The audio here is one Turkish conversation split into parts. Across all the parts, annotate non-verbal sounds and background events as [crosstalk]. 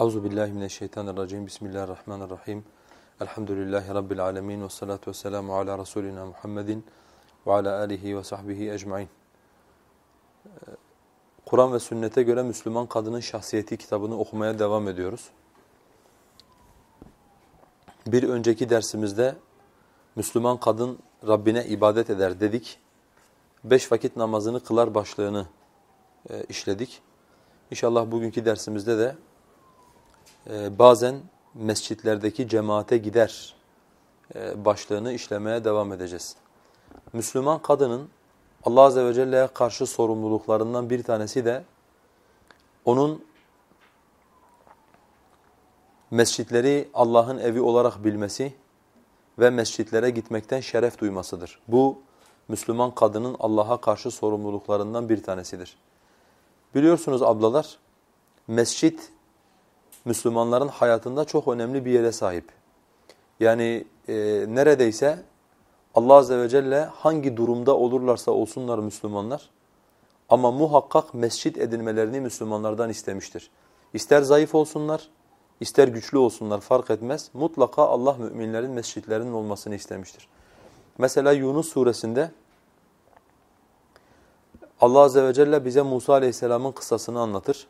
Euzu billahi mineşşeytanirracim. Bismillahirrahmanirrahim. Elhamdülillahi rabbil alamin ve salatu vesselamu ala rasulina Muhammedin ve ala alihi ve sahbihi ecmaîn. Kur'an ve sünnete göre Müslüman kadının şahsiyeti kitabını okumaya devam ediyoruz. Bir önceki dersimizde Müslüman kadın Rabbine ibadet eder dedik. Beş vakit namazını kılar başlığını e, işledik. İnşallah bugünkü dersimizde de e, bazen mescitlerdeki cemaate gider e, başlığını işlemeye devam edeceğiz. Müslüman kadının Allah Azze ve Celle'ye karşı sorumluluklarından bir tanesi de onun mescitleri Allah'ın evi olarak bilmesi ve mescitlere gitmekten şeref duymasıdır. Bu Müslüman kadının Allah'a karşı sorumluluklarından bir tanesidir. Biliyorsunuz ablalar, mescit Müslümanların hayatında çok önemli bir yere sahip. Yani e, neredeyse Allah Azze ve Celle hangi durumda olurlarsa olsunlar Müslümanlar ama muhakkak mescit edinmelerini Müslümanlardan istemiştir. İster zayıf olsunlar, ister güçlü olsunlar fark etmez. Mutlaka Allah müminlerin mescitlerinin olmasını istemiştir. Mesela Yunus suresinde Allah Azze ve Celle bize Musa Aleyhisselam'ın kıssasını anlatır.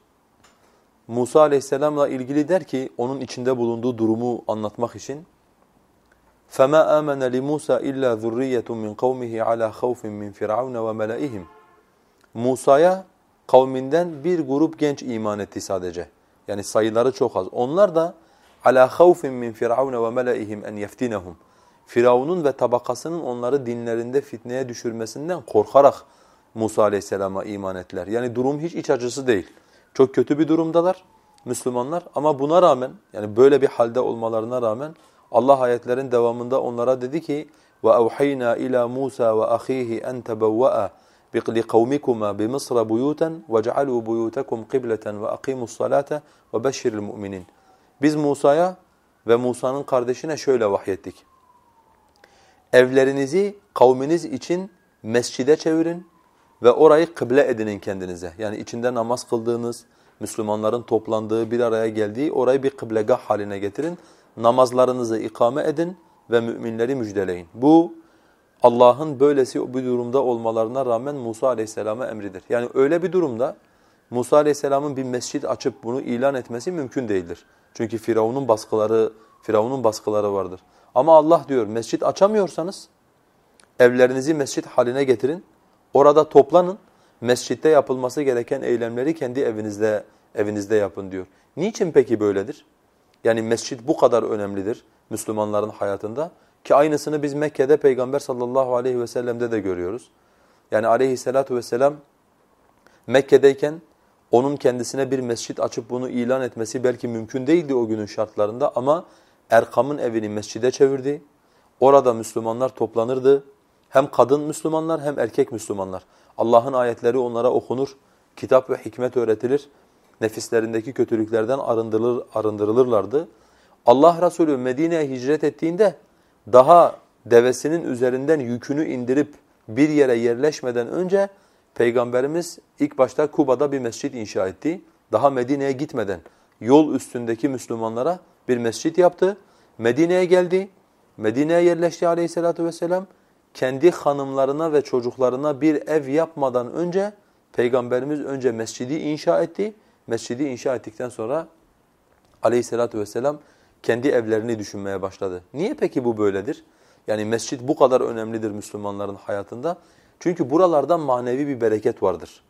Musa Aleyhisselam'la ilgili der ki onun içinde bulunduğu durumu anlatmak için فَمَا آمَنَ لِمُوسَى إِلَّا ذُرِّيَّةٌ مِنْ قَوْمِهِ عَلَى خَوْفٍ مِنْ فِرْعَوْنَ وَمَلَئِهِمْ Musa'ya kavminden bir grup genç iman etti sadece. Yani sayıları çok az. Onlar da ala khawfin min firavun ve melaihim en yeftinehum. Firavun'un ve tabakasının onları dinlerinde fitneye düşürmesinden korkarak Musa Aleyhisselam'a iman ettiler. Yani durum hiç iç acısı değil. Çok kötü bir durumdalar Müslümanlar ama buna rağmen yani böyle bir halde olmalarına rağmen Allah ayetlerin devamında onlara dedi ki وَاَوْحَيْنَا اِلَى مُوسَى وَأَخِيهِ اَنْ تَبَوَّأَ لِقَوْمِكُمَا بِمِصْرَ بُيُوتًا وَجَعَلُوا بُيُوتَكُمْ قِبْلَةً وَأَقِيمُوا الصَّلَاةَ وَبَشِّرِ الْمُؤْمِنِينَ Biz Musa'ya ve Musa'nın kardeşine şöyle vahyettik. Evlerinizi kavminiz için mescide çevirin ve orayı kıble edinin kendinize. Yani içinde namaz kıldığınız, Müslümanların toplandığı, bir araya geldiği orayı bir kıblegah haline getirin. Namazlarınızı ikame edin ve müminleri müjdeleyin. Bu Allah'ın böylesi bir durumda olmalarına rağmen Musa Aleyhisselam'a emridir. Yani öyle bir durumda Musa Aleyhisselam'ın bir mescit açıp bunu ilan etmesi mümkün değildir. Çünkü Firavun'un baskıları, Firavun'un baskıları vardır. Ama Allah diyor mescit açamıyorsanız evlerinizi mescit haline getirin. Orada toplanın. Mescitte yapılması gereken eylemleri kendi evinizde evinizde yapın diyor. Niçin peki böyledir? Yani mescit bu kadar önemlidir Müslümanların hayatında ki aynısını biz Mekke'de Peygamber sallallahu aleyhi ve sellem'de de görüyoruz. Yani aleyhissalatu vesselam Mekke'deyken onun kendisine bir mescit açıp bunu ilan etmesi belki mümkün değildi o günün şartlarında ama Erkam'ın evini mescide çevirdi. Orada Müslümanlar toplanırdı. Hem kadın Müslümanlar hem erkek Müslümanlar. Allah'ın ayetleri onlara okunur, kitap ve hikmet öğretilir. Nefislerindeki kötülüklerden arındırılır, arındırılırlardı. Allah Resulü Medine'ye hicret ettiğinde daha devesinin üzerinden yükünü indirip bir yere yerleşmeden önce Peygamberimiz ilk başta Kuba'da bir mescit inşa etti. Daha Medine'ye gitmeden yol üstündeki Müslümanlara bir mescit yaptı. Medine'ye geldi. Medine'ye yerleşti aleyhissalatu vesselam. Kendi hanımlarına ve çocuklarına bir ev yapmadan önce Peygamberimiz önce mescidi inşa etti. Mescidi inşa ettikten sonra aleyhissalatu vesselam kendi evlerini düşünmeye başladı. Niye peki bu böyledir? Yani mescit bu kadar önemlidir Müslümanların hayatında. Çünkü buralardan manevi bir bereket vardır.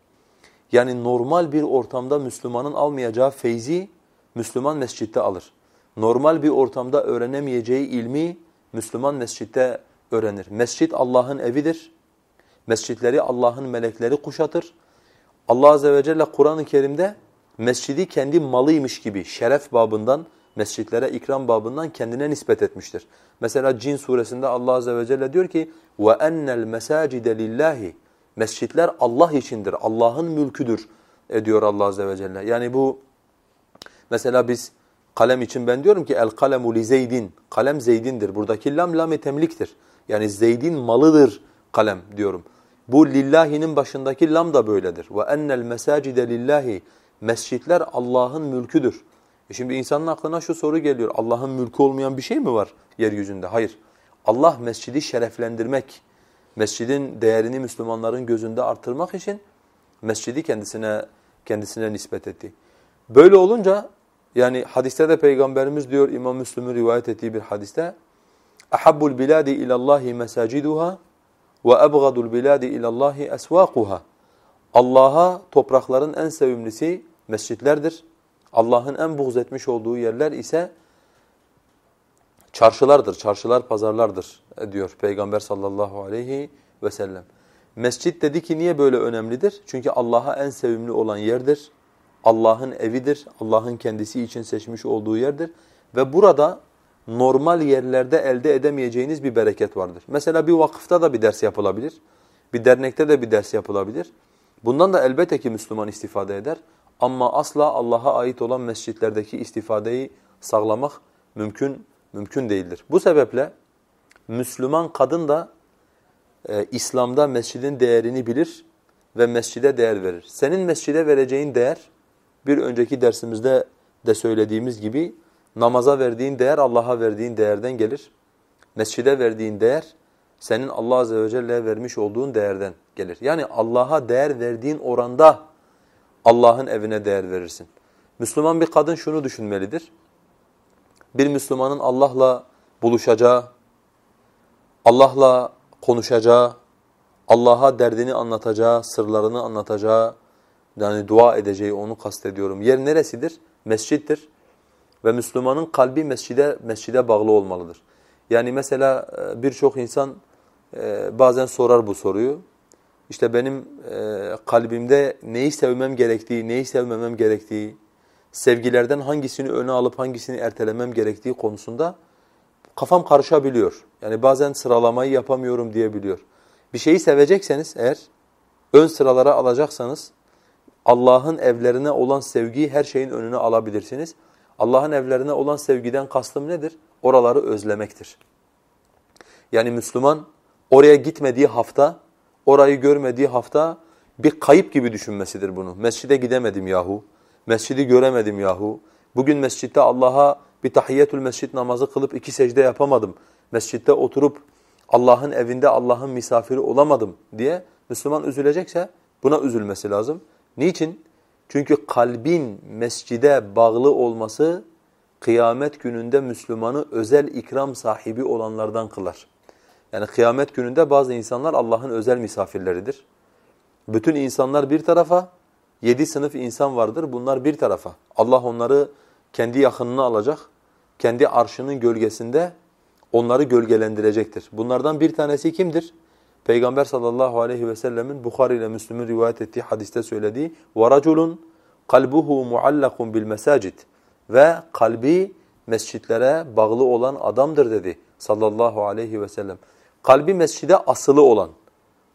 Yani normal bir ortamda Müslümanın almayacağı feyzi Müslüman mescitte alır. Normal bir ortamda öğrenemeyeceği ilmi Müslüman mescitte öğrenir. Mescit Allah'ın evidir. Mescitleri Allah'ın melekleri kuşatır. Allah Azze ve Celle Kur'an-ı Kerim'de mescidi kendi malıymış gibi şeref babından, mescitlere ikram babından kendine nispet etmiştir. Mesela Cin suresinde Allah Azze ve Celle diyor ki وَاَنَّ الْمَسَاجِدَ لِلّٰهِ Mescitler Allah içindir, Allah'ın mülküdür ediyor Allah Azze ve Celle. Yani bu mesela biz kalem için ben diyorum ki el kalemu li Zeydin. Kalem Zeydindir. Buradaki lam lam temliktir. Yani Zeyd'in malıdır kalem diyorum. Bu lillahinin başındaki lam da böyledir. Ve ennel mesacide lillahi. Mescitler Allah'ın mülküdür. E şimdi insanın aklına şu soru geliyor. Allah'ın mülkü olmayan bir şey mi var yeryüzünde? Hayır. Allah mescidi şereflendirmek, mescidin değerini Müslümanların gözünde artırmak için mescidi kendisine kendisine nispet etti. Böyle olunca yani hadiste de peygamberimiz diyor İmam Müslim'in rivayet ettiği bir hadiste ahabbul biladi ilallahi mesaciduha ve ebgadul biladi ilallahi esvaquha. Allah'a toprakların en sevimlisi mescitlerdir. Allah'ın en buğz etmiş olduğu yerler ise çarşılardır, çarşılar, pazarlardır diyor Peygamber sallallahu aleyhi ve sellem. Mescit dedi ki niye böyle önemlidir? Çünkü Allah'a en sevimli olan yerdir. Allah'ın evidir, Allah'ın kendisi için seçmiş olduğu yerdir. Ve burada normal yerlerde elde edemeyeceğiniz bir bereket vardır. Mesela bir vakıfta da bir ders yapılabilir, bir dernekte de bir ders yapılabilir. Bundan da elbette ki Müslüman istifade eder. Ama asla Allah'a ait olan mescitlerdeki istifadeyi sağlamak mümkün mümkün değildir. Bu sebeple Müslüman kadın da e, İslam'da mescidin değerini bilir ve mescide değer verir. Senin mescide vereceğin değer bir önceki dersimizde de söylediğimiz gibi namaza verdiğin değer Allah'a verdiğin değerden gelir. Mescide verdiğin değer senin Allah azze ve celle'ye vermiş olduğun değerden gelir. Yani Allah'a değer verdiğin oranda Allah'ın evine değer verirsin. Müslüman bir kadın şunu düşünmelidir. Bir Müslümanın Allah'la buluşacağı, Allah'la konuşacağı, Allah'a derdini anlatacağı, sırlarını anlatacağı, yani dua edeceği onu kastediyorum. Yer neresidir? Mescittir. Ve Müslümanın kalbi mescide mescide bağlı olmalıdır. Yani mesela e, birçok insan e, bazen sorar bu soruyu. İşte benim e, kalbimde neyi sevmem gerektiği, neyi sevmemem gerektiği, sevgilerden hangisini öne alıp hangisini ertelemem gerektiği konusunda kafam karışabiliyor. Yani bazen sıralamayı yapamıyorum diyebiliyor. Bir şeyi sevecekseniz eğer ön sıralara alacaksanız Allah'ın evlerine olan sevgiyi her şeyin önüne alabilirsiniz. Allah'ın evlerine olan sevgiden kastım nedir? Oraları özlemektir. Yani Müslüman oraya gitmediği hafta, orayı görmediği hafta bir kayıp gibi düşünmesidir bunu. Mescide gidemedim yahu, mescidi göremedim yahu. Bugün mescitte Allah'a bir tahiyyetül mescid namazı kılıp iki secde yapamadım. Mescitte oturup Allah'ın evinde Allah'ın misafiri olamadım diye Müslüman üzülecekse buna üzülmesi lazım. Niçin? Çünkü kalbin mescide bağlı olması kıyamet gününde Müslümanı özel ikram sahibi olanlardan kılar. Yani kıyamet gününde bazı insanlar Allah'ın özel misafirleridir. Bütün insanlar bir tarafa, yedi sınıf insan vardır bunlar bir tarafa. Allah onları kendi yakınına alacak, kendi arşının gölgesinde onları gölgelendirecektir. Bunlardan bir tanesi kimdir? Peygamber sallallahu aleyhi ve sellemin Bukhari ile Müslüm'ün rivayet ettiği hadiste söylediği وَرَجُلٌ قَلْبُهُ مُعَلَّقٌ بِالْمَسَاجِدِ Ve kalbi mescitlere bağlı olan adamdır dedi sallallahu aleyhi ve sellem. Kalbi mescide asılı olan,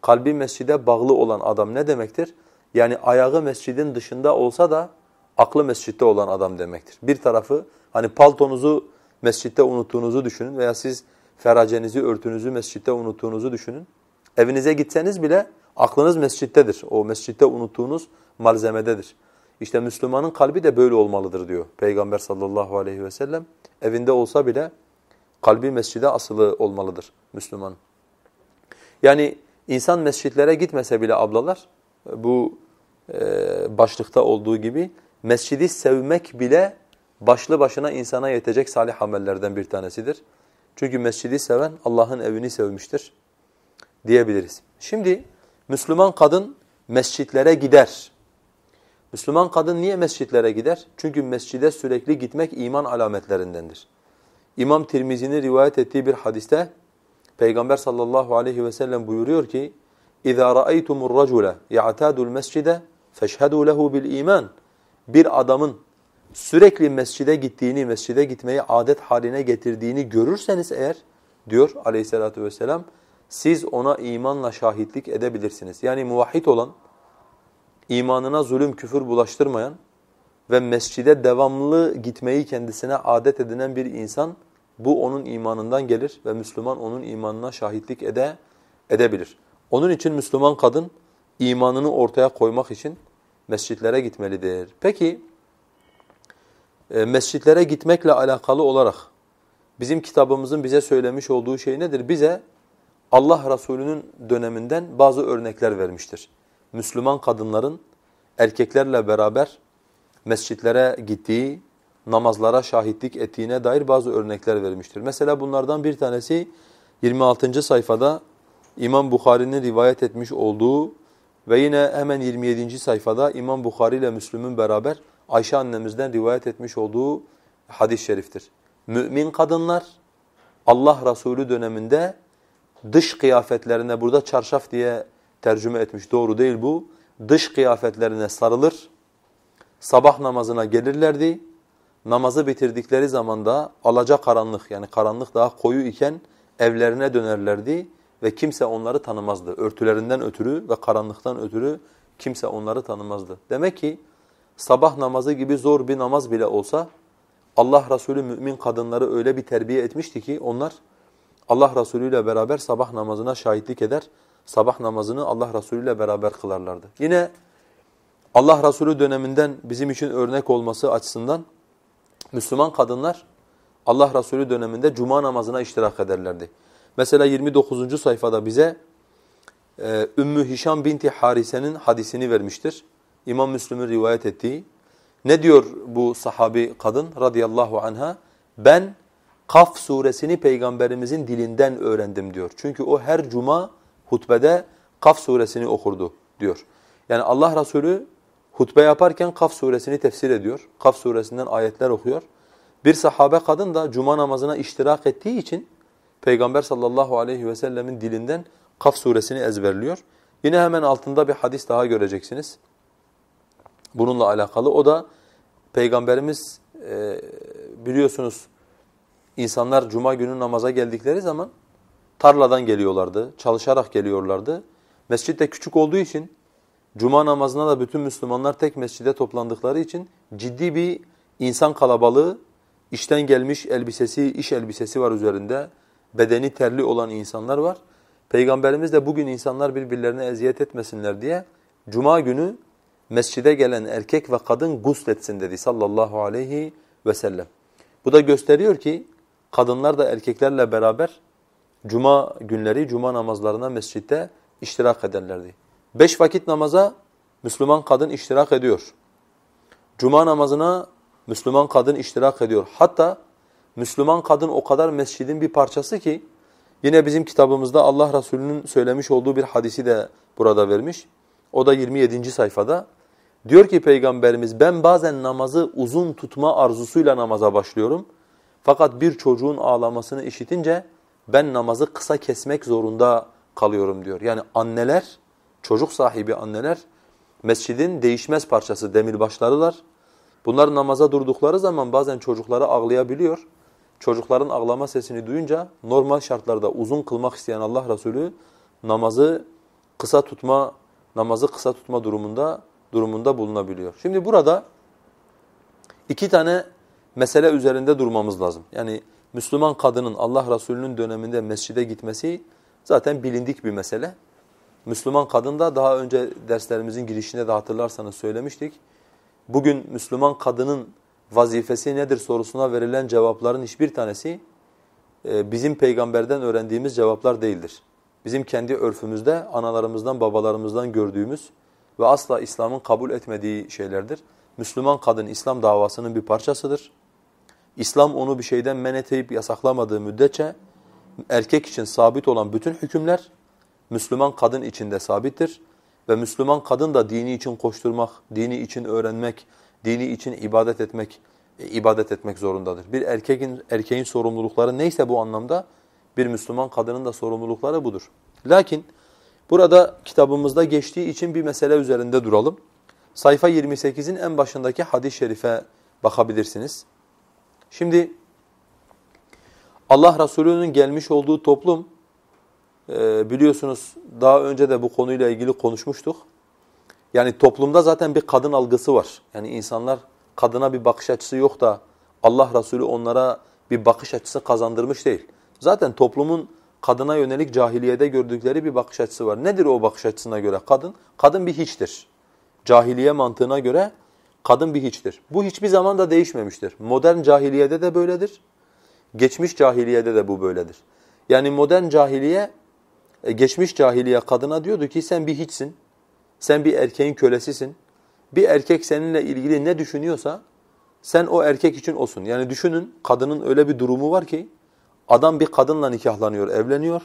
kalbi mescide bağlı olan adam ne demektir? Yani ayağı mescidin dışında olsa da aklı mescitte olan adam demektir. Bir tarafı hani paltonuzu mescitte unuttuğunuzu düşünün veya siz feracenizi, örtünüzü mescitte unuttuğunuzu düşünün. Evinize gitseniz bile aklınız mescittedir. O mescitte unuttuğunuz malzemededir. İşte Müslümanın kalbi de böyle olmalıdır diyor Peygamber sallallahu aleyhi ve sellem. Evinde olsa bile kalbi mescide asılı olmalıdır Müslüman. Yani insan mescitlere gitmese bile ablalar bu e, başlıkta olduğu gibi mescidi sevmek bile başlı başına insana yetecek salih amellerden bir tanesidir. Çünkü mescidi seven Allah'ın evini sevmiştir diyebiliriz. Şimdi Müslüman kadın mescitlere gider. Müslüman kadın niye mescitlere gider? Çünkü mescide sürekli gitmek iman alametlerindendir. İmam Tirmizi'nin rivayet ettiği bir hadiste Peygamber sallallahu aleyhi ve sellem buyuruyor ki اِذَا رَأَيْتُمُ الرَّجُلَ يَعْتَادُ الْمَسْجِدَ فَاشْهَدُوا لَهُ بِالْا۪يمَانِ Bir adamın sürekli mescide gittiğini, mescide gitmeyi adet haline getirdiğini görürseniz eğer diyor aleyhissalatu vesselam siz ona imanla şahitlik edebilirsiniz. Yani muvahhid olan, imanına zulüm, küfür bulaştırmayan ve mescide devamlı gitmeyi kendisine adet edinen bir insan bu onun imanından gelir ve Müslüman onun imanına şahitlik ede edebilir. Onun için Müslüman kadın imanını ortaya koymak için mescitlere gitmelidir. Peki e, mescitlere gitmekle alakalı olarak bizim kitabımızın bize söylemiş olduğu şey nedir? Bize Allah Resulü'nün döneminden bazı örnekler vermiştir. Müslüman kadınların erkeklerle beraber mescitlere gittiği, namazlara şahitlik ettiğine dair bazı örnekler vermiştir. Mesela bunlardan bir tanesi 26. sayfada İmam Bukhari'nin rivayet etmiş olduğu ve yine hemen 27. sayfada İmam Bukhari ile Müslüm'ün beraber Ayşe annemizden rivayet etmiş olduğu hadis-i şeriftir. Mümin kadınlar Allah Resulü döneminde dış kıyafetlerine burada çarşaf diye tercüme etmiş doğru değil bu. Dış kıyafetlerine sarılır, sabah namazına gelirlerdi. Namazı bitirdikleri zaman da alaca karanlık yani karanlık daha koyu iken evlerine dönerlerdi ve kimse onları tanımazdı. Örtülerinden ötürü ve karanlıktan ötürü kimse onları tanımazdı. Demek ki sabah namazı gibi zor bir namaz bile olsa Allah Resulü mümin kadınları öyle bir terbiye etmişti ki onlar Allah Resulü ile beraber sabah namazına şahitlik eder. Sabah namazını Allah Resulü ile beraber kılarlardı. Yine Allah Resulü döneminden bizim için örnek olması açısından Müslüman kadınlar Allah Resulü döneminde cuma namazına iştirak ederlerdi. Mesela 29. sayfada bize e, Ümmü Hişam binti Harise'nin hadisini vermiştir. İmam Müslüm'ün rivayet ettiği. Ne diyor bu sahabi kadın radıyallahu anha? Ben Kaf suresini peygamberimizin dilinden öğrendim diyor. Çünkü o her cuma hutbede Kaf suresini okurdu diyor. Yani Allah Resulü hutbe yaparken Kaf suresini tefsir ediyor. Kaf suresinden ayetler okuyor. Bir sahabe kadın da cuma namazına iştirak ettiği için Peygamber sallallahu aleyhi ve sellemin dilinden Kaf suresini ezberliyor. Yine hemen altında bir hadis daha göreceksiniz. Bununla alakalı. O da Peygamberimiz e, biliyorsunuz insanlar cuma günü namaza geldikleri zaman tarladan geliyorlardı, çalışarak geliyorlardı. Mescit de küçük olduğu için cuma namazına da bütün Müslümanlar tek mescide toplandıkları için ciddi bir insan kalabalığı, işten gelmiş elbisesi, iş elbisesi var üzerinde, bedeni terli olan insanlar var. Peygamberimiz de bugün insanlar birbirlerine eziyet etmesinler diye cuma günü mescide gelen erkek ve kadın gusletsin dedi sallallahu aleyhi ve sellem. Bu da gösteriyor ki kadınlar da erkeklerle beraber cuma günleri cuma namazlarına mescitte iştirak ederlerdi. Beş vakit namaza Müslüman kadın iştirak ediyor. Cuma namazına Müslüman kadın iştirak ediyor. Hatta Müslüman kadın o kadar mescidin bir parçası ki yine bizim kitabımızda Allah Resulü'nün söylemiş olduğu bir hadisi de burada vermiş. O da 27. sayfada. Diyor ki Peygamberimiz ben bazen namazı uzun tutma arzusuyla namaza başlıyorum. Fakat bir çocuğun ağlamasını işitince ben namazı kısa kesmek zorunda kalıyorum diyor. Yani anneler, çocuk sahibi anneler mescidin değişmez parçası demirbaşlarılar. Bunlar namaza durdukları zaman bazen çocukları ağlayabiliyor. Çocukların ağlama sesini duyunca normal şartlarda uzun kılmak isteyen Allah Resulü namazı kısa tutma namazı kısa tutma durumunda durumunda bulunabiliyor. Şimdi burada iki tane mesele üzerinde durmamız lazım. Yani Müslüman kadının Allah Resulü'nün döneminde mescide gitmesi zaten bilindik bir mesele. Müslüman kadın da daha önce derslerimizin girişinde de hatırlarsanız söylemiştik. Bugün Müslüman kadının vazifesi nedir sorusuna verilen cevapların hiçbir tanesi e, bizim peygamberden öğrendiğimiz cevaplar değildir. Bizim kendi örfümüzde analarımızdan babalarımızdan gördüğümüz ve asla İslam'ın kabul etmediği şeylerdir. Müslüman kadın İslam davasının bir parçasıdır. İslam onu bir şeyden men eteyip yasaklamadığı müddetçe erkek için sabit olan bütün hükümler Müslüman kadın için de sabittir. Ve Müslüman kadın da dini için koşturmak, dini için öğrenmek, dini için ibadet etmek, e, ibadet etmek zorundadır. Bir erkeğin erkeğin sorumlulukları neyse bu anlamda bir Müslüman kadının da sorumlulukları budur. Lakin burada kitabımızda geçtiği için bir mesele üzerinde duralım. Sayfa 28'in en başındaki hadis-i şerife bakabilirsiniz. Şimdi Allah Resulü'nün gelmiş olduğu toplum e, biliyorsunuz daha önce de bu konuyla ilgili konuşmuştuk. Yani toplumda zaten bir kadın algısı var. Yani insanlar kadına bir bakış açısı yok da Allah Resulü onlara bir bakış açısı kazandırmış değil. Zaten toplumun kadına yönelik cahiliyede gördükleri bir bakış açısı var. Nedir o bakış açısına göre kadın? Kadın bir hiçtir. Cahiliye mantığına göre kadın bir hiçtir. Bu hiçbir zaman da değişmemiştir. Modern cahiliyede de böyledir. Geçmiş cahiliyede de bu böyledir. Yani modern cahiliye, e, geçmiş cahiliye kadına diyordu ki sen bir hiçsin. Sen bir erkeğin kölesisin. Bir erkek seninle ilgili ne düşünüyorsa sen o erkek için olsun. Yani düşünün kadının öyle bir durumu var ki adam bir kadınla nikahlanıyor, evleniyor.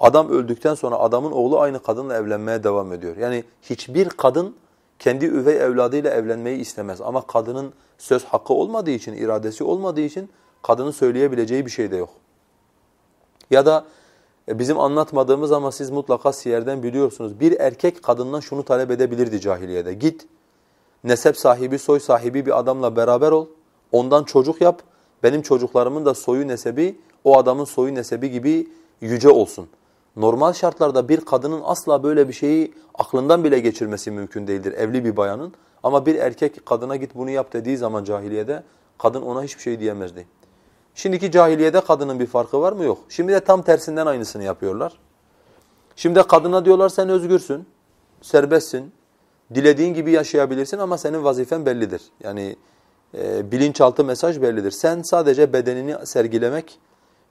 Adam öldükten sonra adamın oğlu aynı kadınla evlenmeye devam ediyor. Yani hiçbir kadın kendi üvey evladıyla evlenmeyi istemez. Ama kadının söz hakkı olmadığı için, iradesi olmadığı için kadının söyleyebileceği bir şey de yok. Ya da e, bizim anlatmadığımız ama siz mutlaka siyerden biliyorsunuz. Bir erkek kadından şunu talep edebilirdi cahiliyede. Git, nesep sahibi, soy sahibi bir adamla beraber ol, ondan çocuk yap, benim çocuklarımın da soyu nesebi o adamın soyu nesebi gibi yüce olsun. Normal şartlarda bir kadının asla böyle bir şeyi aklından bile geçirmesi mümkün değildir evli bir bayanın. Ama bir erkek kadına git bunu yap dediği zaman cahiliyede kadın ona hiçbir şey diyemezdi. Şimdiki cahiliyede kadının bir farkı var mı? Yok. Şimdi de tam tersinden aynısını yapıyorlar. Şimdi kadına diyorlar sen özgürsün, serbestsin, dilediğin gibi yaşayabilirsin ama senin vazifen bellidir. Yani e, bilinçaltı mesaj bellidir. Sen sadece bedenini sergilemek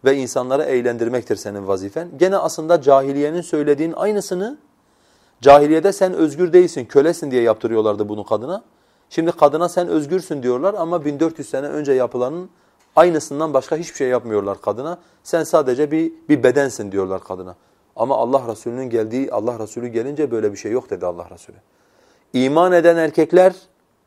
ve insanları eğlendirmektir senin vazifen. Gene aslında cahiliyenin söylediğin aynısını cahiliyede sen özgür değilsin, kölesin diye yaptırıyorlardı bunu kadına. Şimdi kadına sen özgürsün diyorlar ama 1400 sene önce yapılanın aynısından başka hiçbir şey yapmıyorlar kadına. Sen sadece bir, bir bedensin diyorlar kadına. Ama Allah Resulü'nün geldiği, Allah Resulü gelince böyle bir şey yok dedi Allah Resulü. İman eden erkekler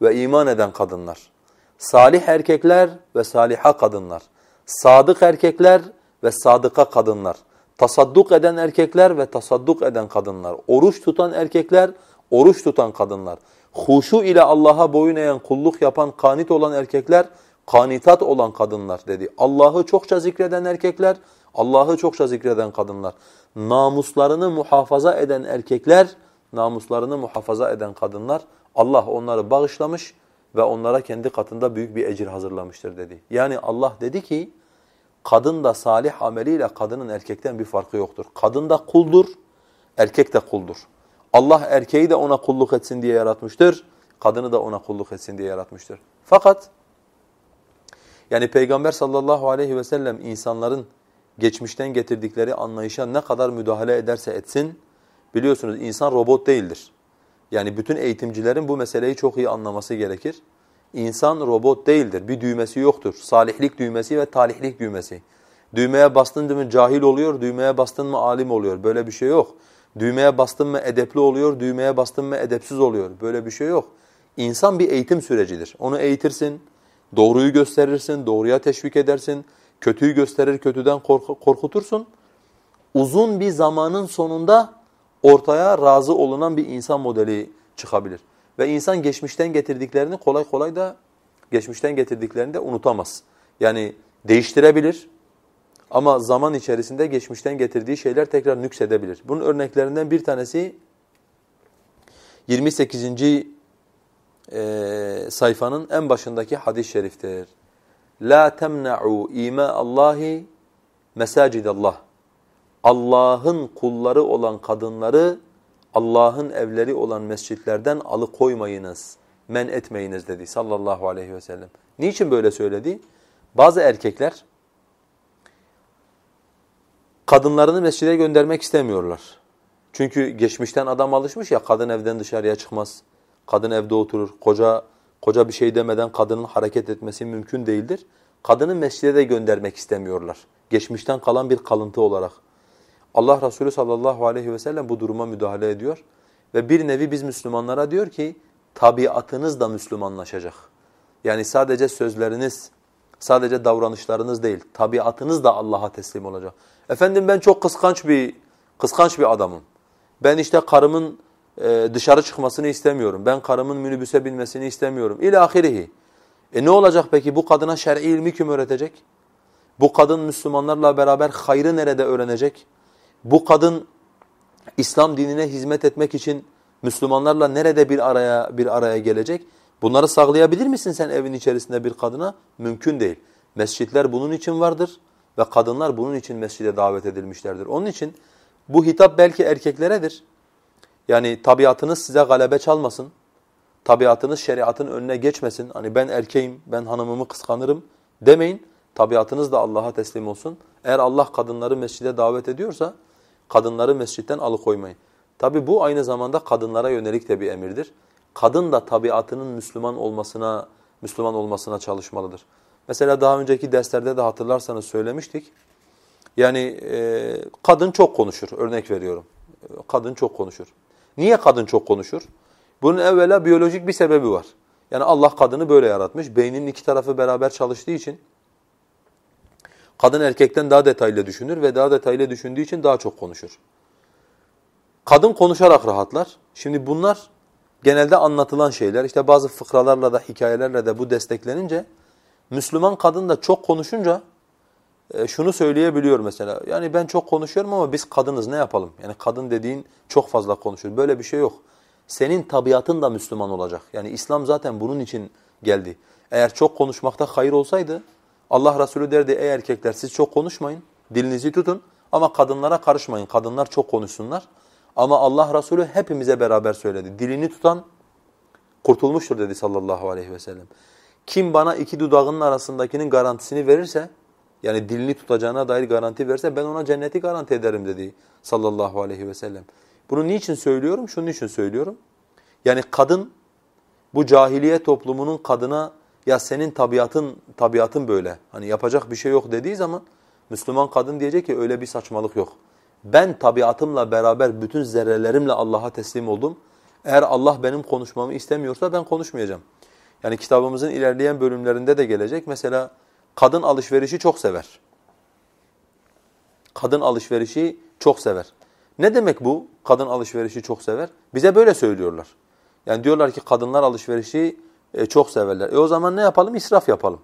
ve iman eden kadınlar. Salih erkekler ve saliha kadınlar sadık erkekler ve sadıka kadınlar, tasadduk eden erkekler ve tasadduk eden kadınlar, oruç tutan erkekler, oruç tutan kadınlar, huşu ile Allah'a boyun eğen, kulluk yapan, kanit olan erkekler, kanitat olan kadınlar dedi. Allah'ı çokça zikreden erkekler, Allah'ı çokça zikreden kadınlar, namuslarını muhafaza eden erkekler, namuslarını muhafaza eden kadınlar, Allah onları bağışlamış ve onlara kendi katında büyük bir ecir hazırlamıştır dedi. Yani Allah dedi ki, kadın da salih ameliyle kadının erkekten bir farkı yoktur. Kadın da kuldur, erkek de kuldur. Allah erkeği de ona kulluk etsin diye yaratmıştır, kadını da ona kulluk etsin diye yaratmıştır. Fakat yani Peygamber sallallahu aleyhi ve sellem insanların geçmişten getirdikleri anlayışa ne kadar müdahale ederse etsin, biliyorsunuz insan robot değildir. Yani bütün eğitimcilerin bu meseleyi çok iyi anlaması gerekir. İnsan robot değildir. Bir düğmesi yoktur. Salihlik düğmesi ve talihlik düğmesi. Düğmeye bastın mı cahil oluyor, düğmeye bastın mı alim oluyor. Böyle bir şey yok. Düğmeye bastın mı edepli oluyor, düğmeye bastın mı edepsiz oluyor. Böyle bir şey yok. İnsan bir eğitim sürecidir. Onu eğitirsin, doğruyu gösterirsin, doğruya teşvik edersin, kötüyü gösterir, kötüden korkutursun. Uzun bir zamanın sonunda ortaya razı olunan bir insan modeli çıkabilir. Ve insan geçmişten getirdiklerini kolay kolay da geçmişten getirdiklerini de unutamaz. Yani değiştirebilir ama zaman içerisinde geçmişten getirdiği şeyler tekrar nüksedebilir. Bunun örneklerinden bir tanesi 28. E, sayfanın en başındaki hadis-i şeriftir. La temna'u ima Allahi mesacidallah. Allah'ın kulları olan kadınları Allah'ın evleri olan mescitlerden alıkoymayınız, men etmeyiniz dedi sallallahu aleyhi ve sellem. Niçin böyle söyledi? Bazı erkekler kadınlarını mescide göndermek istemiyorlar. Çünkü geçmişten adam alışmış ya kadın evden dışarıya çıkmaz. Kadın evde oturur. Koca koca bir şey demeden kadının hareket etmesi mümkün değildir. Kadını mescide de göndermek istemiyorlar. Geçmişten kalan bir kalıntı olarak. Allah Resulü sallallahu aleyhi ve sellem bu duruma müdahale ediyor. Ve bir nevi biz Müslümanlara diyor ki tabiatınız da Müslümanlaşacak. Yani sadece sözleriniz, sadece davranışlarınız değil, tabiatınız da Allah'a teslim olacak. Efendim ben çok kıskanç bir kıskanç bir adamım. Ben işte karımın e, dışarı çıkmasını istemiyorum. Ben karımın minibüse binmesini istemiyorum. İlahirihi. E ne olacak peki bu kadına şer'i ilmi kim öğretecek? Bu kadın Müslümanlarla beraber hayrı nerede öğrenecek? Bu kadın İslam dinine hizmet etmek için Müslümanlarla nerede bir araya bir araya gelecek? Bunları sağlayabilir misin sen evin içerisinde bir kadına? Mümkün değil. Mescitler bunun için vardır ve kadınlar bunun için mescide davet edilmişlerdir. Onun için bu hitap belki erkekleredir. Yani tabiatınız size galebe çalmasın. tabiatınız şeriatın önüne geçmesin. Hani ben erkeğim, ben hanımımı kıskanırım demeyin. Tabiatınız da Allah'a teslim olsun. Eğer Allah kadınları mescide davet ediyorsa kadınları mescitten alıkoymayın. Tabi bu aynı zamanda kadınlara yönelik de bir emirdir. Kadın da tabiatının Müslüman olmasına Müslüman olmasına çalışmalıdır. Mesela daha önceki derslerde de hatırlarsanız söylemiştik. Yani e, kadın çok konuşur, örnek veriyorum. Kadın çok konuşur. Niye kadın çok konuşur? Bunun evvela biyolojik bir sebebi var. Yani Allah kadını böyle yaratmış. Beyninin iki tarafı beraber çalıştığı için kadın erkekten daha detaylı düşünür ve daha detaylı düşündüğü için daha çok konuşur. Kadın konuşarak rahatlar. Şimdi bunlar genelde anlatılan şeyler. İşte bazı fıkralarla da hikayelerle de bu desteklenince Müslüman kadın da çok konuşunca e, şunu söyleyebiliyor mesela. Yani ben çok konuşuyorum ama biz kadınız ne yapalım? Yani kadın dediğin çok fazla konuşur. Böyle bir şey yok. Senin tabiatın da Müslüman olacak. Yani İslam zaten bunun için geldi. Eğer çok konuşmakta hayır olsaydı Allah Resulü derdi ey erkekler siz çok konuşmayın, dilinizi tutun ama kadınlara karışmayın. Kadınlar çok konuşsunlar. Ama Allah Resulü hepimize beraber söyledi. Dilini tutan kurtulmuştur dedi sallallahu aleyhi ve sellem. Kim bana iki dudağının arasındakinin garantisini verirse, yani dilini tutacağına dair garanti verirse ben ona cenneti garanti ederim dedi sallallahu aleyhi ve sellem. Bunu niçin söylüyorum? Şunun için söylüyorum. Yani kadın bu cahiliye toplumunun kadına ya senin tabiatın tabiatın böyle. Hani yapacak bir şey yok dediği zaman Müslüman kadın diyecek ki öyle bir saçmalık yok. Ben tabiatımla beraber bütün zerrelerimle Allah'a teslim oldum. Eğer Allah benim konuşmamı istemiyorsa ben konuşmayacağım. Yani kitabımızın ilerleyen bölümlerinde de gelecek. Mesela kadın alışverişi çok sever. Kadın alışverişi çok sever. Ne demek bu? Kadın alışverişi çok sever. Bize böyle söylüyorlar. Yani diyorlar ki kadınlar alışverişi e, çok severler. E o zaman ne yapalım? İsraf yapalım.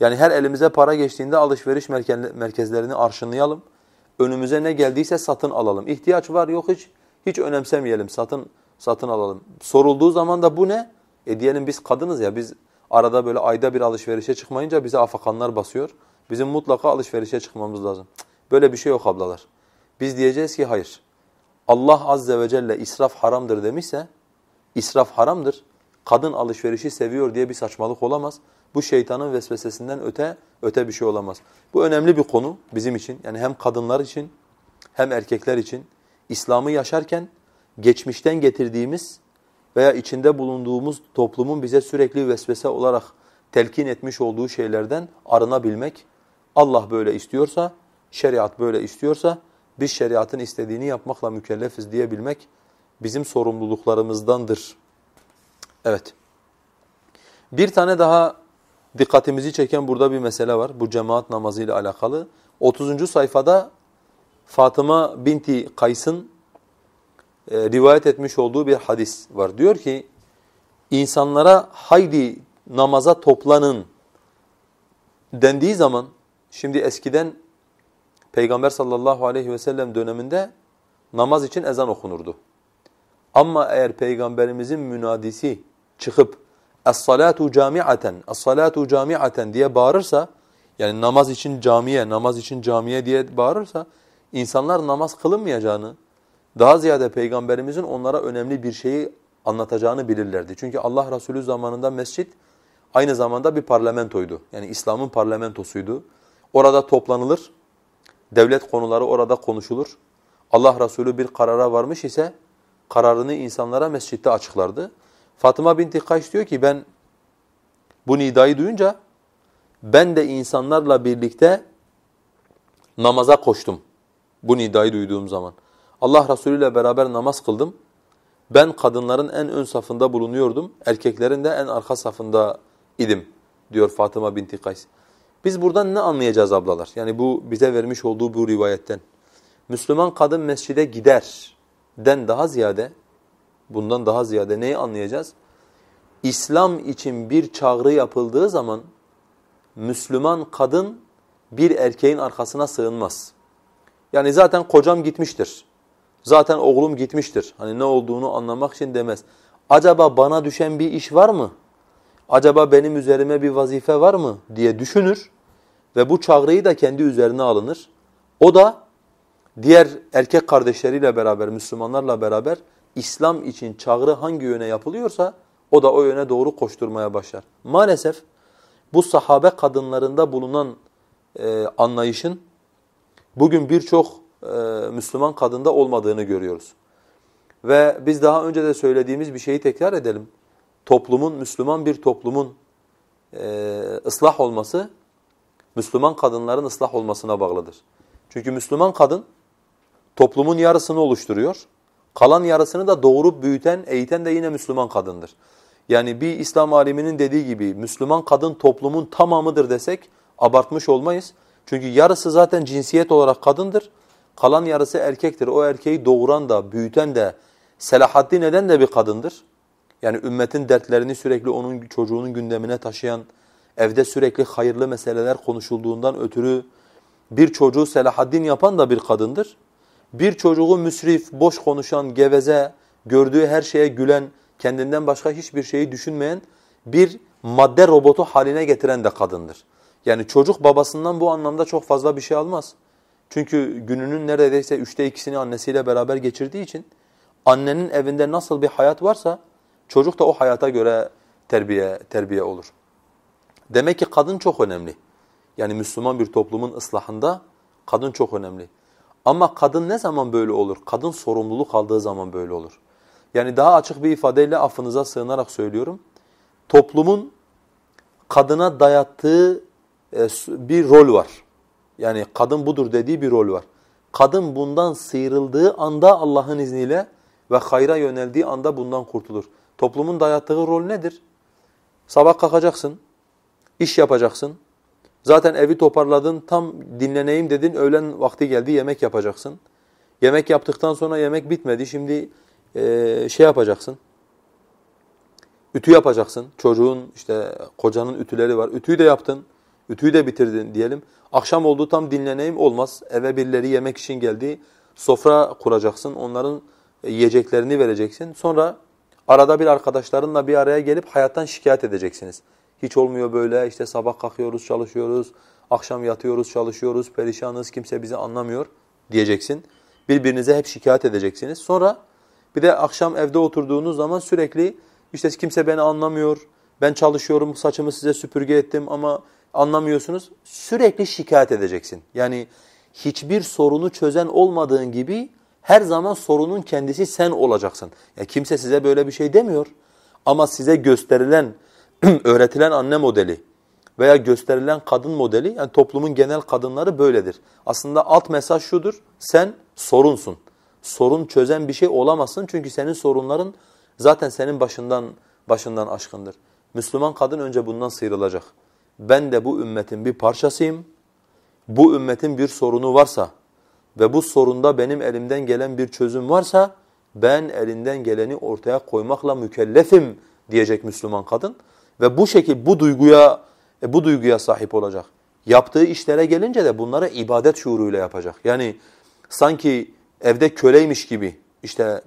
Yani her elimize para geçtiğinde alışveriş merkezlerini arşınlayalım. Önümüze ne geldiyse satın alalım. İhtiyaç var yok hiç hiç önemsemeyelim. Satın satın alalım. Sorulduğu zaman da bu ne? E diyelim biz kadınız ya biz arada böyle ayda bir alışverişe çıkmayınca bize afakanlar basıyor. Bizim mutlaka alışverişe çıkmamız lazım. Böyle bir şey yok ablalar. Biz diyeceğiz ki hayır. Allah azze ve celle israf haramdır demişse israf haramdır. Kadın alışverişi seviyor diye bir saçmalık olamaz. Bu şeytanın vesvesesinden öte öte bir şey olamaz. Bu önemli bir konu bizim için. Yani hem kadınlar için hem erkekler için İslam'ı yaşarken geçmişten getirdiğimiz veya içinde bulunduğumuz toplumun bize sürekli vesvese olarak telkin etmiş olduğu şeylerden arınabilmek. Allah böyle istiyorsa, şeriat böyle istiyorsa biz şeriatın istediğini yapmakla mükellefiz diyebilmek bizim sorumluluklarımızdandır. Evet. Bir tane daha dikkatimizi çeken burada bir mesele var. Bu cemaat namazı ile alakalı. 30. sayfada Fatıma binti Kays'ın e, rivayet etmiş olduğu bir hadis var. Diyor ki insanlara haydi namaza toplanın dendiği zaman şimdi eskiden Peygamber sallallahu aleyhi ve sellem döneminde namaz için ezan okunurdu. Ama eğer Peygamberimizin münadisi çıkıp es-salatu camiaten, es-salatu camiaten diye bağırırsa yani namaz için camiye, namaz için camiye diye bağırırsa insanlar namaz kılınmayacağını, daha ziyade Peygamberimizin onlara önemli bir şeyi anlatacağını bilirlerdi. Çünkü Allah Resulü zamanında mescit aynı zamanda bir parlamentoydu. Yani İslam'ın parlamentosuydu. Orada toplanılır, devlet konuları orada konuşulur. Allah Resulü bir karara varmış ise kararını insanlara mescitte açıklardı. Fatıma binti Kays diyor ki ben bu nidayı duyunca ben de insanlarla birlikte namaza koştum. Bu nidayı duyduğum zaman. Allah Resulü ile beraber namaz kıldım. Ben kadınların en ön safında bulunuyordum. Erkeklerin de en arka safında idim diyor Fatıma binti Kays. Biz buradan ne anlayacağız ablalar? Yani bu bize vermiş olduğu bu rivayetten. Müslüman kadın mescide gider den daha ziyade bundan daha ziyade neyi anlayacağız? İslam için bir çağrı yapıldığı zaman Müslüman kadın bir erkeğin arkasına sığınmaz. Yani zaten kocam gitmiştir. Zaten oğlum gitmiştir. Hani ne olduğunu anlamak için demez. Acaba bana düşen bir iş var mı? Acaba benim üzerime bir vazife var mı diye düşünür ve bu çağrıyı da kendi üzerine alınır. O da diğer erkek kardeşleriyle beraber, Müslümanlarla beraber İslam için çağrı hangi yöne yapılıyorsa O da o yöne doğru koşturmaya başlar. Maalesef bu sahabe kadınlarında bulunan e, anlayışın bugün birçok e, Müslüman kadında olmadığını görüyoruz. Ve biz daha önce de söylediğimiz bir şeyi tekrar edelim. Toplumun, Müslüman bir toplumun e, ıslah olması, Müslüman kadınların ıslah olmasına bağlıdır. Çünkü Müslüman kadın toplumun yarısını oluşturuyor. Kalan yarısını da doğurup büyüten, eğiten de yine Müslüman kadındır. Yani bir İslam aliminin dediği gibi Müslüman kadın toplumun tamamıdır desek abartmış olmayız. Çünkü yarısı zaten cinsiyet olarak kadındır. Kalan yarısı erkektir. O erkeği doğuran da, büyüten de, Selahaddin eden de bir kadındır. Yani ümmetin dertlerini sürekli onun çocuğunun gündemine taşıyan, evde sürekli hayırlı meseleler konuşulduğundan ötürü bir çocuğu Selahaddin yapan da bir kadındır. Bir çocuğu müsrif, boş konuşan, geveze, gördüğü her şeye gülen, kendinden başka hiçbir şeyi düşünmeyen bir madde robotu haline getiren de kadındır. Yani çocuk babasından bu anlamda çok fazla bir şey almaz. Çünkü gününün neredeyse üçte ikisini annesiyle beraber geçirdiği için annenin evinde nasıl bir hayat varsa çocuk da o hayata göre terbiye terbiye olur. Demek ki kadın çok önemli. Yani Müslüman bir toplumun ıslahında kadın çok önemli. Ama kadın ne zaman böyle olur? Kadın sorumluluk aldığı zaman böyle olur. Yani daha açık bir ifadeyle affınıza sığınarak söylüyorum. Toplumun kadına dayattığı e, bir rol var. Yani kadın budur dediği bir rol var. Kadın bundan sıyrıldığı anda Allah'ın izniyle ve hayra yöneldiği anda bundan kurtulur. Toplumun dayattığı rol nedir? Sabah kalkacaksın, iş yapacaksın. Zaten evi toparladın, tam dinleneyim dedin, öğlen vakti geldi, yemek yapacaksın. Yemek yaptıktan sonra yemek bitmedi, şimdi e, şey yapacaksın. Ütü yapacaksın. Çocuğun işte kocanın ütüleri var. Ütüyü de yaptın. Ütüyü de bitirdin diyelim. Akşam oldu tam dinleneyim olmaz. Eve birileri yemek için geldi. Sofra kuracaksın. Onların yiyeceklerini vereceksin. Sonra arada bir arkadaşlarınla bir araya gelip hayattan şikayet edeceksiniz. Hiç olmuyor böyle işte sabah kalkıyoruz çalışıyoruz, akşam yatıyoruz çalışıyoruz, perişanız kimse bizi anlamıyor diyeceksin. Birbirinize hep şikayet edeceksiniz. Sonra bir de akşam evde oturduğunuz zaman sürekli işte kimse beni anlamıyor, ben çalışıyorum, saçımı size süpürge ettim ama anlamıyorsunuz. Sürekli şikayet edeceksin. Yani hiçbir sorunu çözen olmadığın gibi her zaman sorunun kendisi sen olacaksın. Ya kimse size böyle bir şey demiyor. Ama size gösterilen, [clears throat] öğretilen anne modeli veya gösterilen kadın modeli, yani toplumun genel kadınları böyledir. Aslında alt mesaj şudur, sen sorunsun. Sorun çözen bir şey olamazsın çünkü senin sorunların zaten senin başından başından aşkındır. Müslüman kadın önce bundan sıyrılacak. Ben de bu ümmetin bir parçasıyım. Bu ümmetin bir sorunu varsa ve bu sorunda benim elimden gelen bir çözüm varsa ben elinden geleni ortaya koymakla mükellefim diyecek Müslüman kadın ve bu şekil bu duyguya e, bu duyguya sahip olacak. Yaptığı işlere gelince de bunları ibadet şuuruyla yapacak. Yani sanki evde köleymiş gibi işte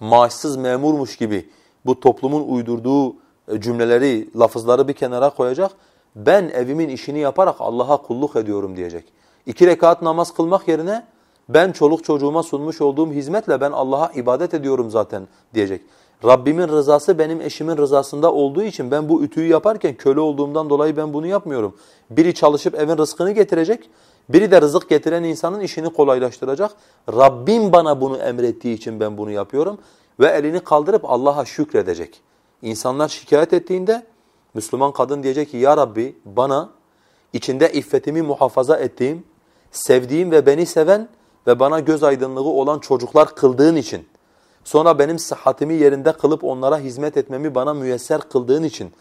maaşsız memurmuş gibi bu toplumun uydurduğu e, cümleleri, lafızları bir kenara koyacak. Ben evimin işini yaparak Allah'a kulluk ediyorum diyecek. İki rekat namaz kılmak yerine ben çoluk çocuğuma sunmuş olduğum hizmetle ben Allah'a ibadet ediyorum zaten diyecek. Rabbimin rızası benim eşimin rızasında olduğu için ben bu ütüyü yaparken köle olduğumdan dolayı ben bunu yapmıyorum. Biri çalışıp evin rızkını getirecek, biri de rızık getiren insanın işini kolaylaştıracak. Rabbim bana bunu emrettiği için ben bunu yapıyorum ve elini kaldırıp Allah'a şükredecek. İnsanlar şikayet ettiğinde Müslüman kadın diyecek ki ya Rabbi bana içinde iffetimi muhafaza ettiğim, sevdiğim ve beni seven ve bana göz aydınlığı olan çocuklar kıldığın için, sonra benim sıhhatimi yerinde kılıp onlara hizmet etmemi bana müyesser kıldığın için,